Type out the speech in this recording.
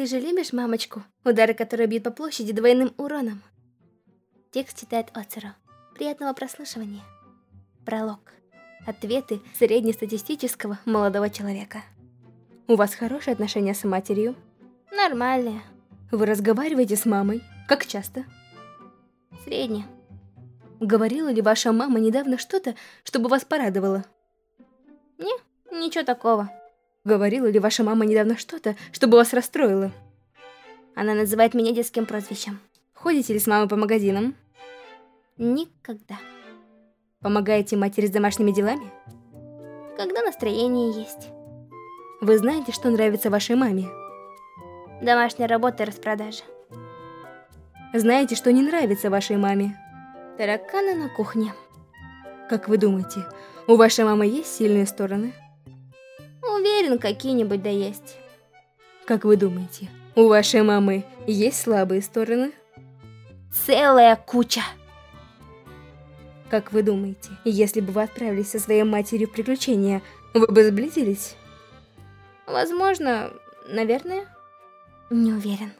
Ты же любишь мамочку, удары которой бьют по площади двойным уроном? Текст читает Оцеру. Приятного прослушивания. Пролог. Ответы среднестатистического молодого человека. У вас хорошие отношения с матерью? Нормальные. Вы разговариваете с мамой? Как часто? Средне. Говорила ли ваша мама недавно что-то, чтобы вас порадовало? Не, ничего такого. Говорила ли ваша мама недавно что-то, чтобы вас расстроило? Она называет меня детским прозвищем. Ходите ли с мамой по магазинам? Никогда. Помогаете матери с домашними делами? Когда настроение есть. Вы знаете, что нравится вашей маме? Домашняя работа и распродажа. Знаете, что не нравится вашей маме? Тараканы на кухне. Как вы думаете, у вашей мамы есть сильные стороны? Уверен, какие-нибудь да есть. Как вы думаете, у вашей мамы есть слабые стороны? Целая куча. Как вы думаете, если бы вы отправились со своей матерью в приключения, вы бы сблизились? Возможно, наверное. Не уверен.